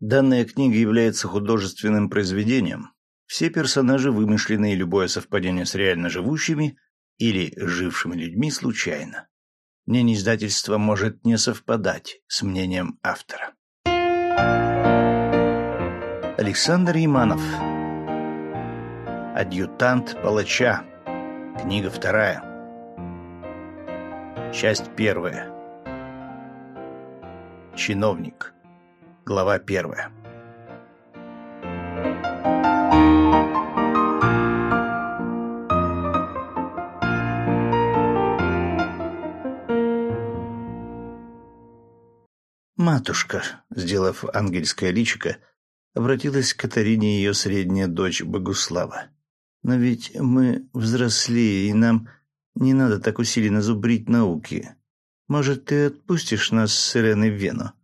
Данная книга является художественным произведением. Все персонажи вымышлены, и любое совпадение с реально живущими или жившими людьми случайно. Мнение издательства может не совпадать с мнением автора. Александр Яманов Адъютант палача Книга вторая Часть первая Чиновник Глава первая. Матушка, сделав ангельское личико, обратилась к Катарине ее средняя дочь Богуслава. «Но ведь мы взрослее, и нам не надо так усиленно зубрить науки. Может, ты отпустишь нас с Иреной в Вену?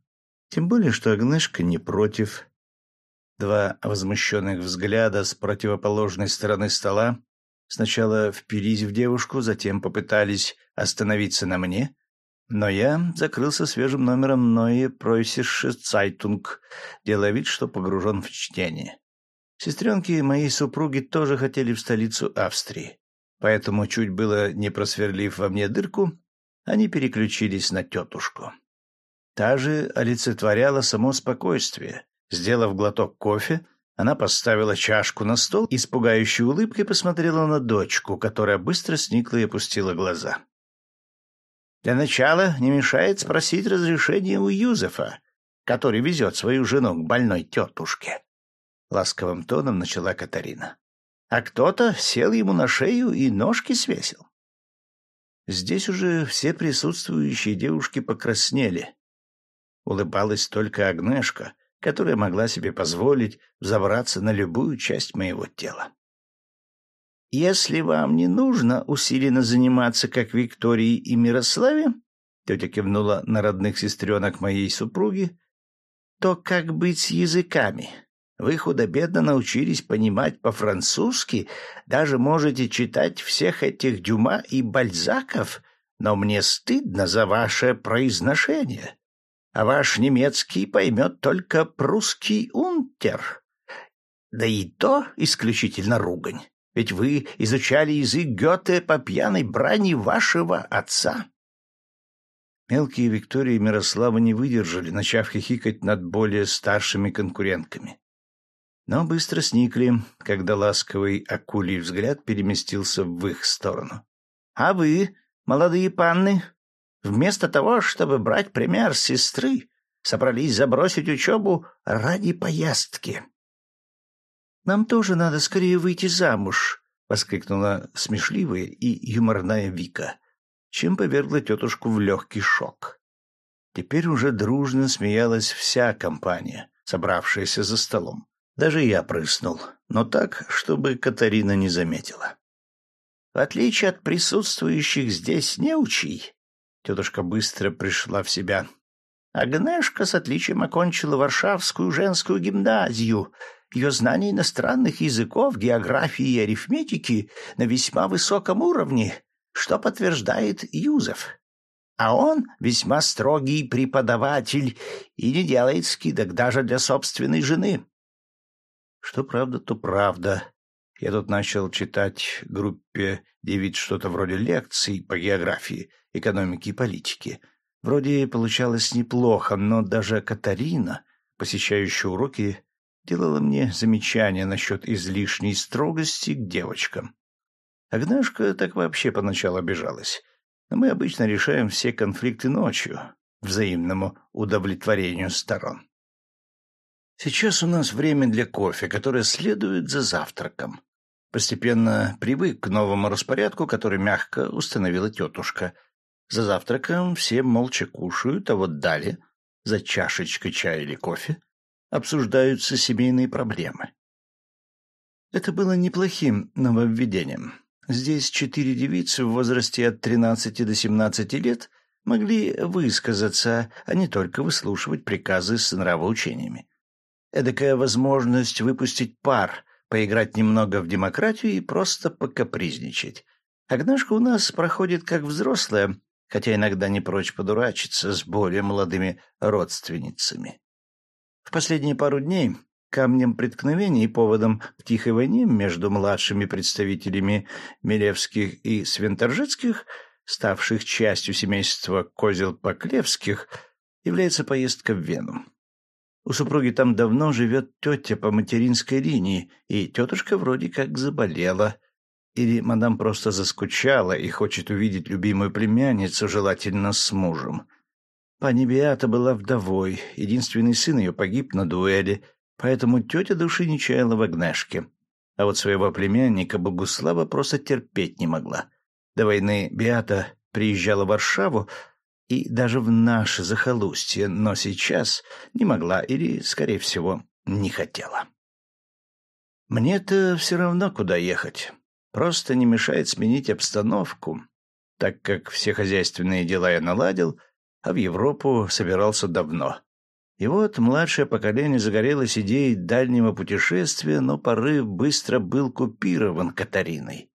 Тем более, что Агнешка не против. Два возмущенных взгляда с противоположной стороны стола сначала впились в девушку, затем попытались остановиться на мне, но я закрылся свежим номером Neue Preußische Zeitung, делая вид, что погружен в чтение. Сестренки моей супруги тоже хотели в столицу Австрии, поэтому, чуть было не просверлив во мне дырку, они переключились на тетушку. Та же олицетворяла само спокойствие. Сделав глоток кофе, она поставила чашку на стол и с пугающей улыбкой посмотрела на дочку, которая быстро сникла и опустила глаза. «Для начала не мешает спросить разрешения у Юзефа, который везет свою жену к больной тетушке», — ласковым тоном начала Катарина. «А кто-то сел ему на шею и ножки свесил». Здесь уже все присутствующие девушки покраснели, Улыбалась только Агнешка, которая могла себе позволить взобраться на любую часть моего тела. «Если вам не нужно усиленно заниматься, как Виктории и Мирославе», тетя кивнула на родных сестренок моей супруги, то как быть с языками? Вы худо-бедно научились понимать по-французски, даже можете читать всех этих Дюма и Бальзаков, но мне стыдно за ваше произношение а ваш немецкий поймет только прусский унтер. Да и то исключительно ругань, ведь вы изучали язык Гёте по пьяной брани вашего отца. Мелкие Виктория и Мирослава не выдержали, начав хихикать над более старшими конкурентками. Но быстро сникли, когда ласковый акулий взгляд переместился в их сторону. — А вы, молодые панны, Вместо того, чтобы брать пример сестры, собрались забросить учебу ради поездки. «Нам тоже надо скорее выйти замуж», — воскликнула смешливая и юморная Вика, чем повергла тетушку в легкий шок. Теперь уже дружно смеялась вся компания, собравшаяся за столом. Даже я прыснул, но так, чтобы Катарина не заметила. В отличие от присутствующих здесь неучий, Тетушка быстро пришла в себя. Агнешка с отличием окончила Варшавскую женскую гимназию. Ее знания иностранных языков, географии и арифметики на весьма высоком уровне, что подтверждает Юзеф. А он весьма строгий преподаватель и не делает скидок даже для собственной жены. Что правда, то правда. Я тут начал читать группе девять что-то вроде лекций по географии — экономики и политики. Вроде получалось неплохо, но даже Катарина, посещающая уроки, делала мне замечания насчет излишней строгости к девочкам. Агнешка так вообще поначалу обижалась. Но мы обычно решаем все конфликты ночью, взаимному удовлетворению сторон. Сейчас у нас время для кофе, которое следует за завтраком. Постепенно привык к новому распорядку, который мягко установила тетушка, за завтраком все молча кушают, а вот далее, за чашечкой чая или кофе, обсуждаются семейные проблемы. Это было неплохим нововведением. Здесь четыре девицы в возрасте от 13 до 17 лет могли высказаться, а не только выслушивать приказы с нравоучениями. Эдакая возможность выпустить пар, поиграть немного в демократию и просто покапризничать. Агнешка у нас проходит как взрослая, хотя иногда не прочь подурачиться с более молодыми родственницами. В последние пару дней камнем преткновения и поводом к тихой войне между младшими представителями Милевских и Свинторжецких, ставших частью семейства Козел-Поклевских, является поездка в Вену. У супруги там давно живет тетя по материнской линии, и тетушка вроде как заболела. Или мадам просто заскучала и хочет увидеть любимую племянницу, желательно с мужем. Пани Беата была вдовой, единственный сын ее погиб на дуэли, поэтому тетя души не чаяла в Агнешке. А вот своего племянника Богуслава просто терпеть не могла. До войны Беата приезжала в Варшаву и даже в наше захолустье, но сейчас не могла или, скорее всего, не хотела. Мне-то все равно, куда ехать. Просто не мешает сменить обстановку, так как все хозяйственные дела я наладил, а в Европу собирался давно. И вот младшее поколение загорелось идеей дальнего путешествия, но порыв быстро был купирован Катариной.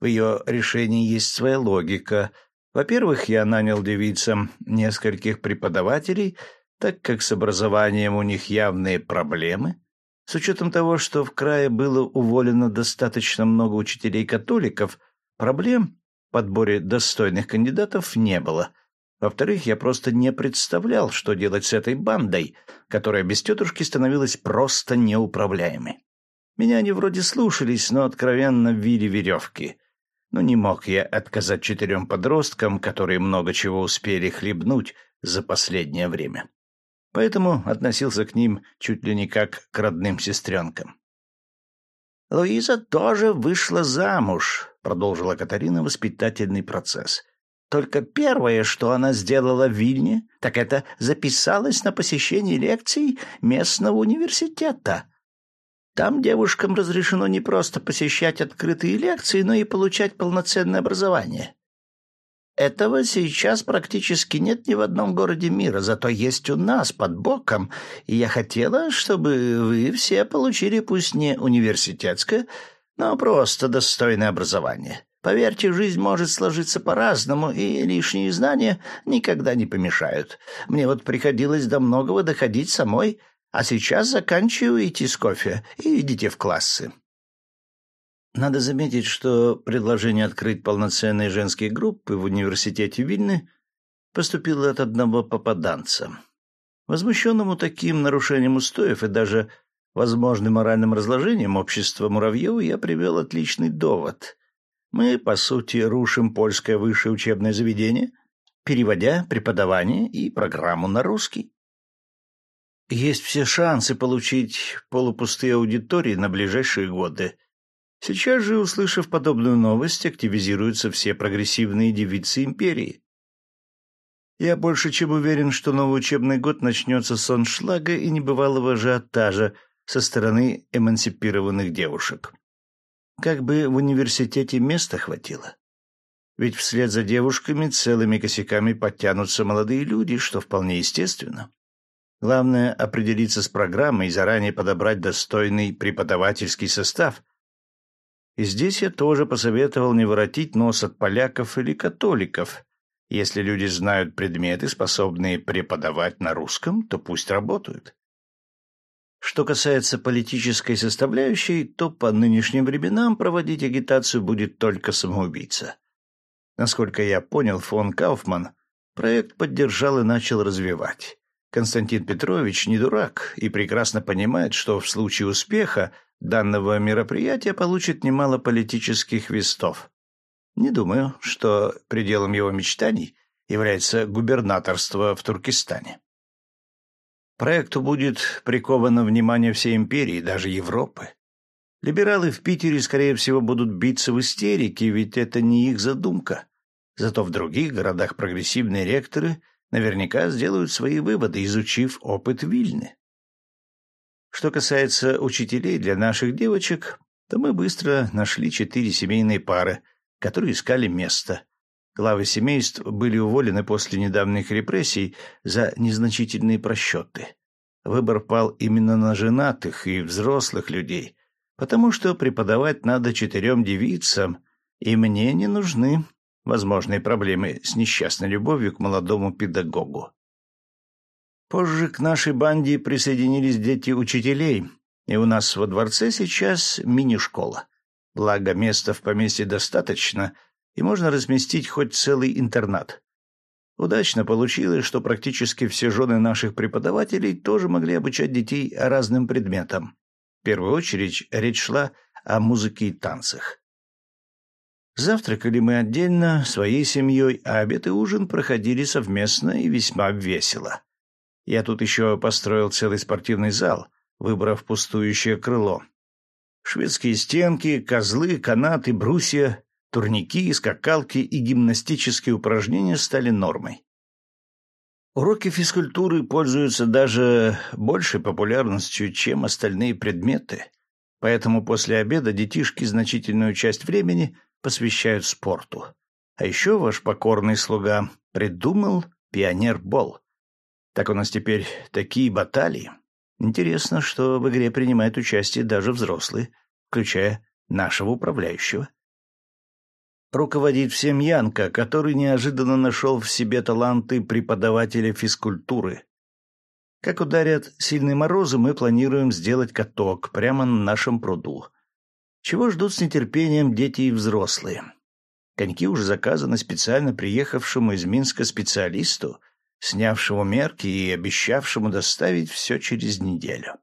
В ее решении есть своя логика. Во-первых, я нанял девицам нескольких преподавателей, так как с образованием у них явные проблемы. С учетом того, что в крае было уволено достаточно много учителей-католиков, проблем в подборе достойных кандидатов не было — во-вторых, я просто не представлял, что делать с этой бандой, которая без тетушки становилась просто неуправляемой. Меня они вроде слушались, но откровенно вили веревки. Но не мог я отказать четырем подросткам, которые много чего успели хлебнуть за последнее время. Поэтому относился к ним чуть ли не как к родным сестренкам. «Луиза тоже вышла замуж», — продолжила Катарина воспитательный процесс. Только первое, что она сделала в Вильне, так это записалась на посещение лекций местного университета. Там девушкам разрешено не просто посещать открытые лекции, но и получать полноценное образование. Этого сейчас практически нет ни в одном городе мира, зато есть у нас под боком, и я хотела, чтобы вы все получили пусть не университетское, но просто достойное образование. Поверьте, жизнь может сложиться по-разному, и лишние знания никогда не помешают. Мне вот приходилось до многого доходить самой, а сейчас заканчиваете с кофе и идите в классы. Надо заметить, что предложение открыть полноценные женские группы в университете Вильны поступило от одного попаданца. Возмущенному таким нарушением устоев и даже возможным моральным разложением общества Муравьева я привел отличный довод. Мы, по сути, рушим польское высшее учебное заведение, переводя преподавание и программу на русский. Есть все шансы получить полупустые аудитории на ближайшие годы. Сейчас же, услышав подобную новость, активизируются все прогрессивные девицы империи. Я больше чем уверен, что новый учебный год начнется с аншлага и небывалого ажиотажа со стороны эмансипированных девушек. Как бы в университете места хватило. Ведь вслед за девушками целыми косяками подтянутся молодые люди, что вполне естественно. Главное — определиться с программой и заранее подобрать достойный преподавательский состав. И здесь я тоже посоветовал не воротить нос от поляков или католиков. Если люди знают предметы, способные преподавать на русском, то пусть работают. Что касается политической составляющей, то по нынешним временам проводить агитацию будет только самоубийца. Насколько я понял, фон Кауфман проект поддержал и начал развивать. Константин Петрович не дурак и прекрасно понимает, что в случае успеха данного мероприятия получит немало политических вестов. Не думаю, что пределом его мечтаний является губернаторство в Туркестане. Проекту будет приковано внимание всей империи, даже Европы. Либералы в Питере, скорее всего, будут биться в истерике, ведь это не их задумка. Зато в других городах прогрессивные ректоры наверняка сделают свои выводы, изучив опыт Вильны. Что касается учителей для наших девочек, то мы быстро нашли четыре семейные пары, которые искали место. Главы семейств были уволены после недавних репрессий за незначительные просчеты. Выбор пал именно на женатых и взрослых людей, потому что преподавать надо четырем девицам, и мне не нужны возможные проблемы с несчастной любовью к молодому педагогу. Позже к нашей банде присоединились дети учителей, и у нас во дворце сейчас мини-школа. Благо, места в поместье достаточно, и можно разместить хоть целый интернат. Удачно получилось, что практически все жены наших преподавателей тоже могли обучать детей разным предметам. В первую очередь речь шла о музыке и танцах. Завтракали мы отдельно, своей семьей, а обед и ужин проходили совместно и весьма весело. Я тут еще построил целый спортивный зал, выбрав пустующее крыло. Шведские стенки, козлы, канаты, брусья, турники, скакалки и гимнастические упражнения стали нормой. Уроки физкультуры пользуются даже большей популярностью, чем остальные предметы, поэтому после обеда детишки значительную часть времени посвящают спорту. А еще ваш покорный слуга придумал пионер-бол. Так у нас теперь такие баталии. Интересно, что в игре принимают участие даже взрослые, включая нашего управляющего. Руководит всем Янка, который неожиданно нашел в себе таланты преподавателя физкультуры. Как ударят сильные морозы, мы планируем сделать каток прямо на нашем пруду. Чего ждут с нетерпением дети и взрослые. Коньки уже заказаны специально приехавшему из Минска специалисту, снявшему мерки и обещавшему доставить все через неделю.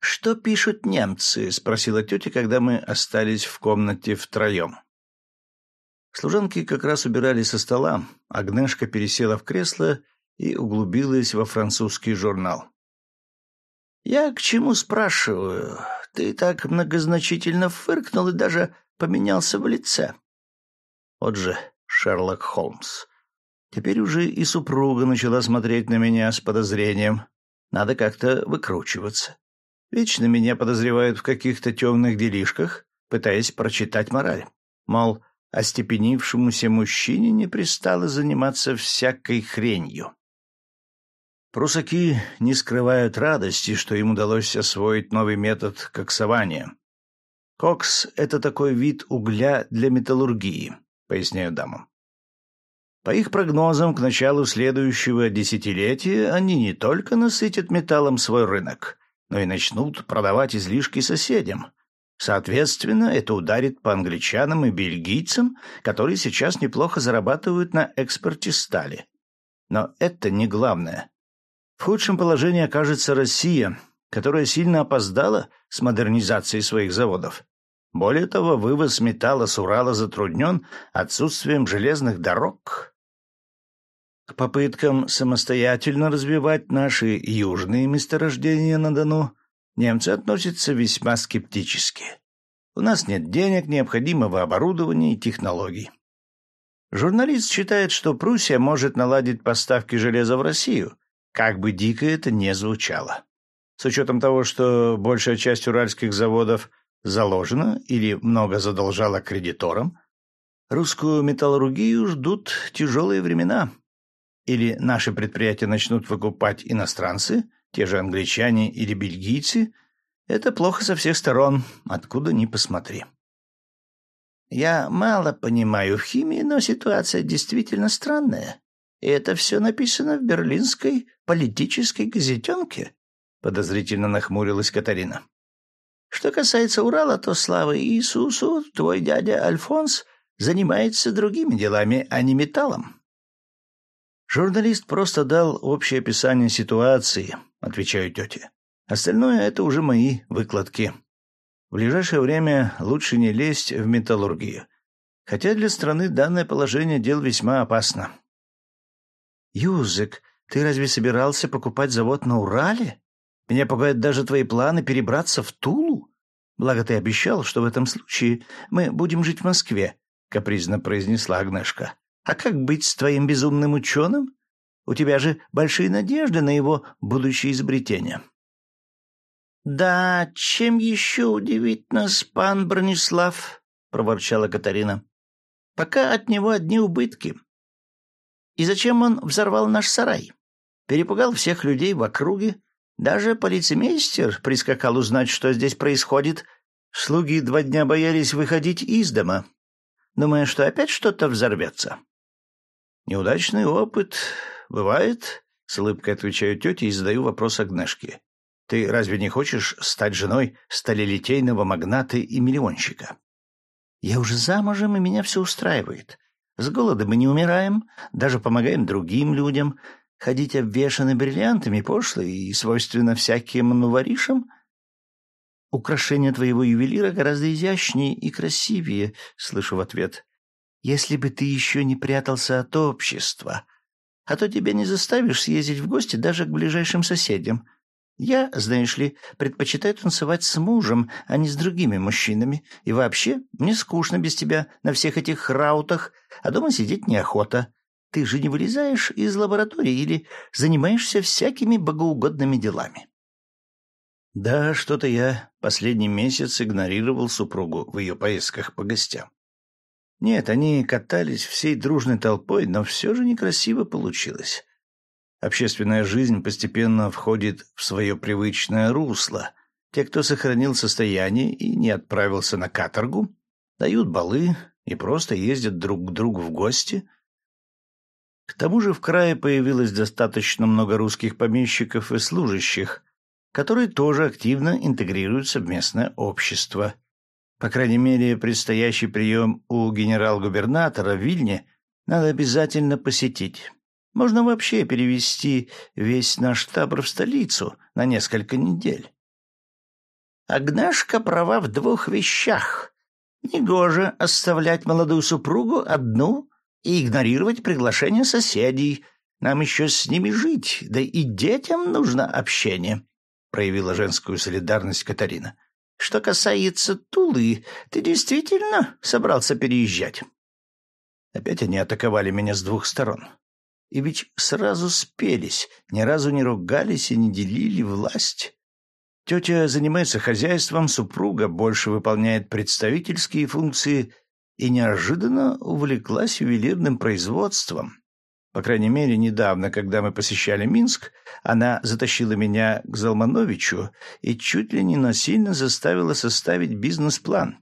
«Что пишут немцы?» — спросила тетя, когда мы остались в комнате втроем. Служанки как раз убирали со стола. Агнешка пересела в кресло и углубилась во французский журнал. «Я к чему спрашиваю? Ты так многозначительно фыркнул и даже поменялся в лице». Вот же Шерлок Холмс. Теперь уже и супруга начала смотреть на меня с подозрением. Надо как-то выкручиваться. Вечно меня подозревают в каких-то темных делишках, пытаясь прочитать мораль. Мол, остепенившемуся мужчине не пристало заниматься всякой хренью. Прусаки не скрывают радости, что им удалось освоить новый метод коксования. Кокс — это такой вид угля для металлургии, поясняю дамам. По их прогнозам, к началу следующего десятилетия они не только насытят металлом свой рынок, но и начнут продавать излишки соседям. Соответственно, это ударит по англичанам и бельгийцам, которые сейчас неплохо зарабатывают на экспорте стали. Но это не главное. В худшем положении окажется Россия, которая сильно опоздала с модернизацией своих заводов. Более того, вывоз металла с Урала затруднен отсутствием железных дорог, к попыткам самостоятельно развивать наши южные месторождения на Дону немцы относятся весьма скептически. У нас нет денег, необходимого оборудования и технологий. Журналист считает, что Пруссия может наладить поставки железа в Россию, как бы дико это не звучало. С учетом того, что большая часть уральских заводов заложена или много задолжала кредиторам, русскую металлургию ждут тяжелые времена. Или наши предприятия начнут выкупать иностранцы, те же англичане или бельгийцы, это плохо со всех сторон, откуда ни посмотри. Я мало понимаю в химии, но ситуация действительно странная. И это все написано в берлинской политической газетенке, подозрительно нахмурилась Катарина. Что касается Урала, то слава Иисусу, твой дядя Альфонс занимается другими делами, а не металлом. Журналист просто дал общее описание ситуации, отвечаю тете. Остальное — это уже мои выкладки. В ближайшее время лучше не лезть в металлургию. Хотя для страны данное положение дел весьма опасно. «Юзек, ты разве собирался покупать завод на Урале? Меня пугают даже твои планы перебраться в Тулу. Благо ты обещал, что в этом случае мы будем жить в Москве», — капризно произнесла Агнешка. А как быть с твоим безумным ученым? У тебя же большие надежды на его будущее изобретение. — Да, чем еще удивить нас пан Бронислав? — проворчала Катарина. — Пока от него одни убытки. И зачем он взорвал наш сарай? Перепугал всех людей в округе. Даже полицеймейстер прискакал узнать, что здесь происходит. Слуги два дня боялись выходить из дома, думая, что опять что-то взорвется. Неудачный опыт бывает, С улыбкой отвечаю тете и задаю вопрос Агнешке. Ты разве не хочешь стать женой сталелитейного магната и миллионщика? Я уже замужем, и меня все устраивает. С голода мы не умираем, даже помогаем другим людям. Ходить обвешаны бриллиантами пошло и свойственно всяким новоришам. Украшение твоего ювелира гораздо изящнее и красивее, слышу в ответ. Если бы ты еще не прятался от общества, а то тебя не заставишь съездить в гости даже к ближайшим соседям. Я, знаешь ли, предпочитаю танцевать с мужем, а не с другими мужчинами. И вообще, мне скучно без тебя на всех этих раутах, а дома сидеть неохота. Ты же не вылезаешь из лаборатории или занимаешься всякими богоугодными делами. Да, что-то я последний месяц игнорировал супругу в ее поездках по гостям. Нет, они катались всей дружной толпой, но все же некрасиво получилось. Общественная жизнь постепенно входит в свое привычное русло. Те, кто сохранил состояние и не отправился на каторгу, дают балы и просто ездят друг к другу в гости. К тому же в крае появилось достаточно много русских помещиков и служащих, которые тоже активно интегрируются в местное общество. По крайней мере, предстоящий прием у генерал-губернатора в Вильне надо обязательно посетить. Можно вообще перевести весь наш табор в столицу на несколько недель. Агнешка права в двух вещах. Негоже оставлять молодую супругу одну и игнорировать приглашение соседей. Нам еще с ними жить, да и детям нужно общение, — проявила женскую солидарность Катарина. Что касается Тулы, ты действительно собрался переезжать? Опять они атаковали меня с двух сторон. И ведь сразу спелись, ни разу не ругались и не делили власть. Тетя занимается хозяйством, супруга больше выполняет представительские функции и неожиданно увлеклась ювелирным производством. По крайней мере, недавно, когда мы посещали Минск, она затащила меня к Залмановичу и чуть ли не насильно заставила составить бизнес-план.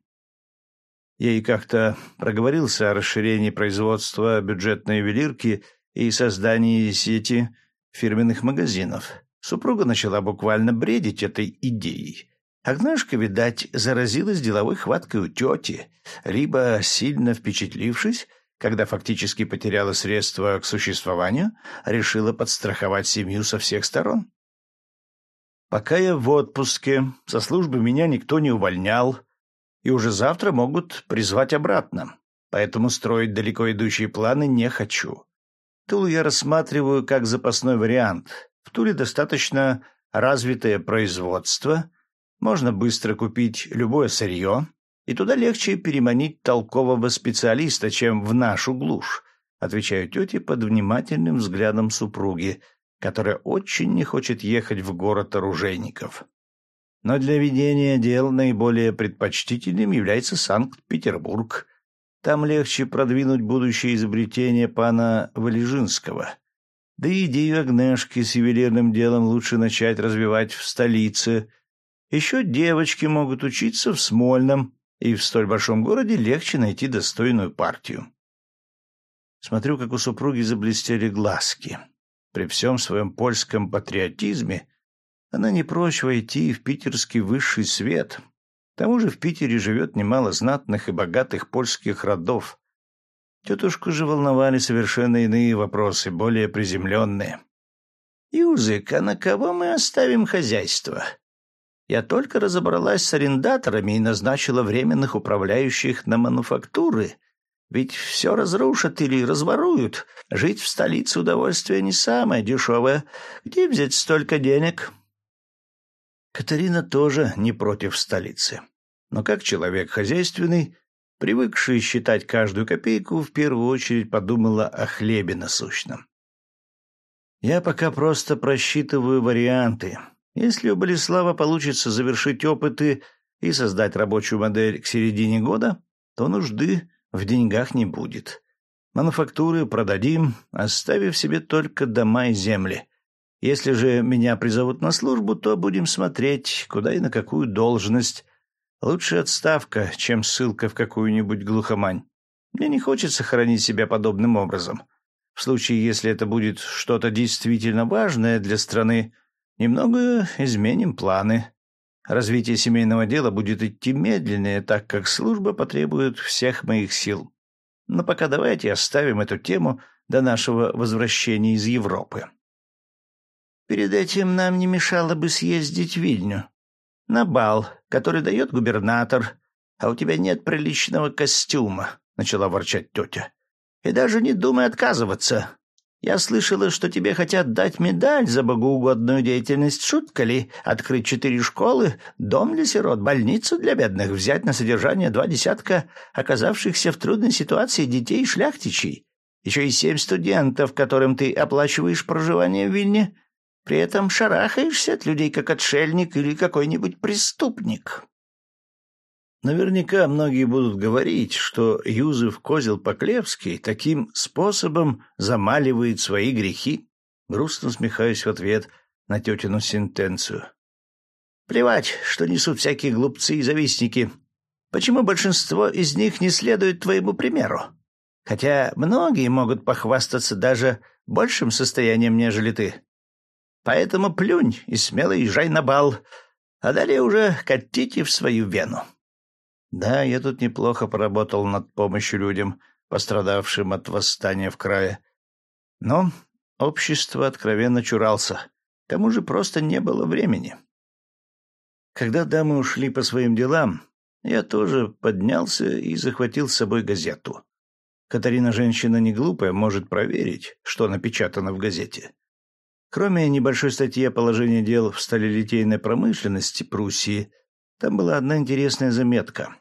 Ей как-то проговорился о расширении производства бюджетной ювелирки – и создании сети фирменных магазинов. Супруга начала буквально бредить этой идеей. Агнешка, видать, заразилась деловой хваткой у тети, либо, сильно впечатлившись, когда фактически потеряла средства к существованию, решила подстраховать семью со всех сторон. Пока я в отпуске, со службы меня никто не увольнял, и уже завтра могут призвать обратно, поэтому строить далеко идущие планы не хочу. Тулу я рассматриваю как запасной вариант. В Туле достаточно развитое производство, можно быстро купить любое сырье, и туда легче переманить толкового специалиста, чем в нашу глушь, отвечаю тете под внимательным взглядом супруги, которая очень не хочет ехать в город оружейников. Но для ведения дел наиболее предпочтительным является Санкт-Петербург, там легче продвинуть будущее изобретение пана Валежинского. Да и идею Агнешки с ювелирным делом лучше начать развивать в столице. Еще девочки могут учиться в Смольном, и в столь большом городе легче найти достойную партию. Смотрю, как у супруги заблестели глазки. При всем своем польском патриотизме она не прочь войти в питерский высший свет, тому же в Питере живет немало знатных и богатых польских родов. Тетушку же волновали совершенно иные вопросы, более приземленные. «Юзык, а на кого мы оставим хозяйство?» Я только разобралась с арендаторами и назначила временных управляющих на мануфактуры. Ведь все разрушат или разворуют. Жить в столице удовольствие не самое дешевое. Где взять столько денег? Катарина тоже не против столицы но как человек хозяйственный, привыкший считать каждую копейку, в первую очередь подумала о хлебе насущном. Я пока просто просчитываю варианты. Если у Болеслава получится завершить опыты и создать рабочую модель к середине года, то нужды в деньгах не будет. Мануфактуры продадим, оставив себе только дома и земли. Если же меня призовут на службу, то будем смотреть, куда и на какую должность, Лучше отставка, чем ссылка в какую-нибудь глухомань. Мне не хочется хоронить себя подобным образом. В случае, если это будет что-то действительно важное для страны, немного изменим планы. Развитие семейного дела будет идти медленнее, так как служба потребует всех моих сил. Но пока давайте оставим эту тему до нашего возвращения из Европы. Перед этим нам не мешало бы съездить в Вильню. На бал, который дает губернатор, а у тебя нет приличного костюма, — начала ворчать тетя. И даже не думай отказываться. Я слышала, что тебе хотят дать медаль за богоугодную деятельность. Шутка ли? Открыть четыре школы, дом для сирот, больницу для бедных, взять на содержание два десятка оказавшихся в трудной ситуации детей шляхтичей. Еще и семь студентов, которым ты оплачиваешь проживание в Вильне. При этом шарахаешься от людей, как отшельник или какой-нибудь преступник. Наверняка многие будут говорить, что Юзеф Козел-Поклевский таким способом замаливает свои грехи. Грустно усмехаюсь в ответ на тетину сентенцию. Плевать, что несут всякие глупцы и завистники. Почему большинство из них не следует твоему примеру? Хотя многие могут похвастаться даже большим состоянием, нежели ты. Поэтому плюнь и смело езжай на бал, а далее уже катите в свою вену. Да, я тут неплохо поработал над помощью людям, пострадавшим от восстания в крае. Но общество откровенно чурался. К тому же просто не было времени. Когда дамы ушли по своим делам, я тоже поднялся и захватил с собой газету. Катарина женщина не глупая, может проверить, что напечатано в газете. Кроме небольшой статьи о положении дел в сталелитейной промышленности Пруссии, там была одна интересная заметка.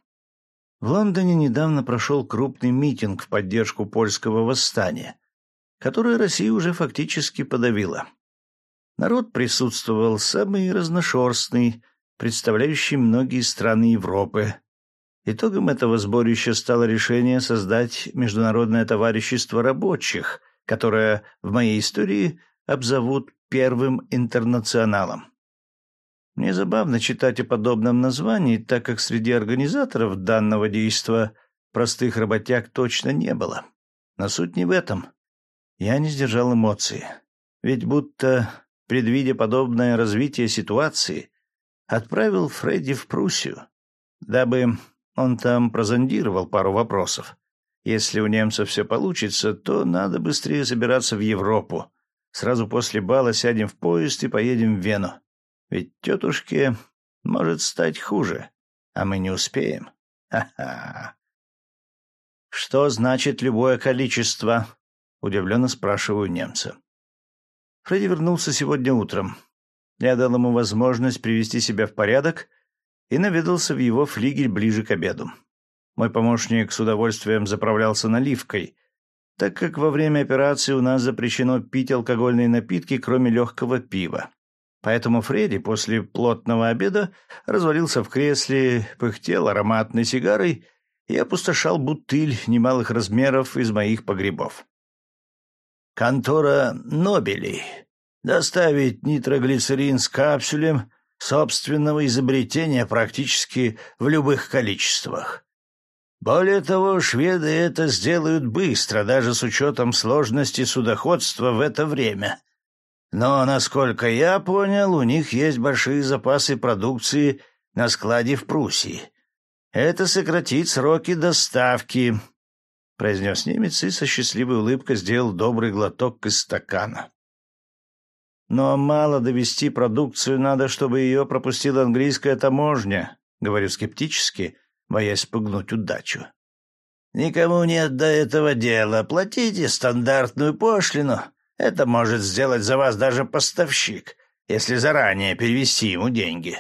В Лондоне недавно прошел крупный митинг в поддержку польского восстания, которое Россия уже фактически подавила. Народ присутствовал самый разношерстный, представляющий многие страны Европы. Итогом этого сборища стало решение создать Международное товарищество рабочих, которое в моей истории обзовут Первым интернационалом. Мне забавно читать о подобном названии, так как среди организаторов данного действа простых работяг точно не было. Но суть не в этом. Я не сдержал эмоции. Ведь будто, предвидя подобное развитие ситуации, отправил Фредди в Пруссию, дабы он там прозондировал пару вопросов. Если у немцев все получится, то надо быстрее забираться в Европу. Сразу после бала сядем в поезд и поедем в Вену. Ведь тетушке может стать хуже, а мы не успеем. Ха-ха. Что значит любое количество? Удивленно спрашиваю немца. Фредди вернулся сегодня утром. Я дал ему возможность привести себя в порядок и наведался в его флигель ближе к обеду. Мой помощник с удовольствием заправлялся наливкой, так как во время операции у нас запрещено пить алкогольные напитки, кроме легкого пива. Поэтому Фредди после плотного обеда развалился в кресле, пыхтел ароматной сигарой и опустошал бутыль немалых размеров из моих погребов. «Контора Нобелей. Доставить нитроглицерин с капсулем собственного изобретения практически в любых количествах. Более того, шведы это сделают быстро, даже с учетом сложности судоходства в это время. Но, насколько я понял, у них есть большие запасы продукции на складе в Пруссии. Это сократит сроки доставки, — произнес немец и со счастливой улыбкой сделал добрый глоток из стакана. Но мало довести продукцию надо, чтобы ее пропустила английская таможня, — говорю скептически, боясь пугнуть удачу. Никому нет до этого дела. Платите стандартную пошлину, это может сделать за вас даже поставщик, если заранее перевести ему деньги.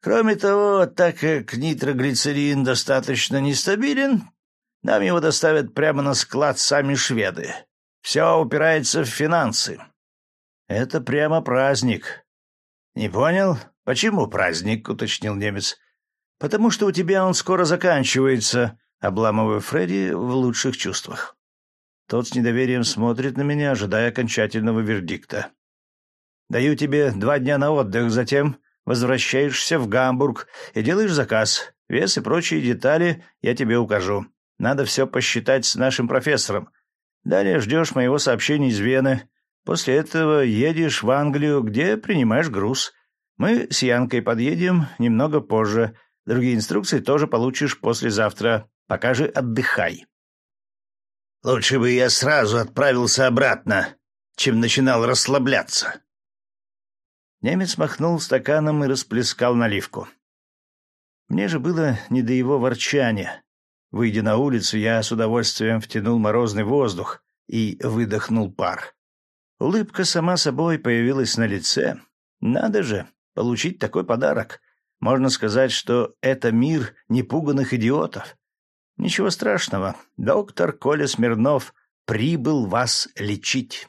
Кроме того, так как нитроглицерин достаточно нестабилен, нам его доставят прямо на склад сами шведы. Все упирается в финансы. Это прямо праздник. Не понял? Почему праздник? уточнил немец. Потому что у тебя он скоро заканчивается, обламывая Фредди в лучших чувствах. Тот с недоверием смотрит на меня, ожидая окончательного вердикта. «Даю тебе два дня на отдых, затем возвращаешься в Гамбург и делаешь заказ. Вес и прочие детали я тебе укажу. Надо все посчитать с нашим профессором. Далее ждешь моего сообщения из Вены. После этого едешь в Англию, где принимаешь груз. Мы с Янкой подъедем немного позже. Другие инструкции тоже получишь послезавтра. Пока же отдыхай. Лучше бы я сразу отправился обратно, чем начинал расслабляться. Немец махнул стаканом и расплескал наливку. Мне же было не до его ворчания. Выйдя на улицу, я с удовольствием втянул морозный воздух и выдохнул пар. Улыбка сама собой появилась на лице. Надо же, получить такой подарок. Можно сказать, что это мир непуганных идиотов. Ничего страшного, доктор Коля Смирнов прибыл вас лечить.